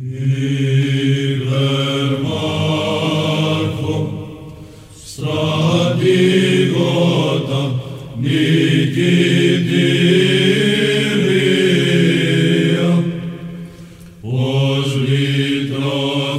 Iber Marco, stratigota Nikitiria, os litrophia,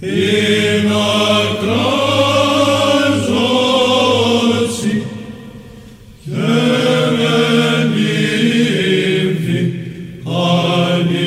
in acrosoci chemenivi anifete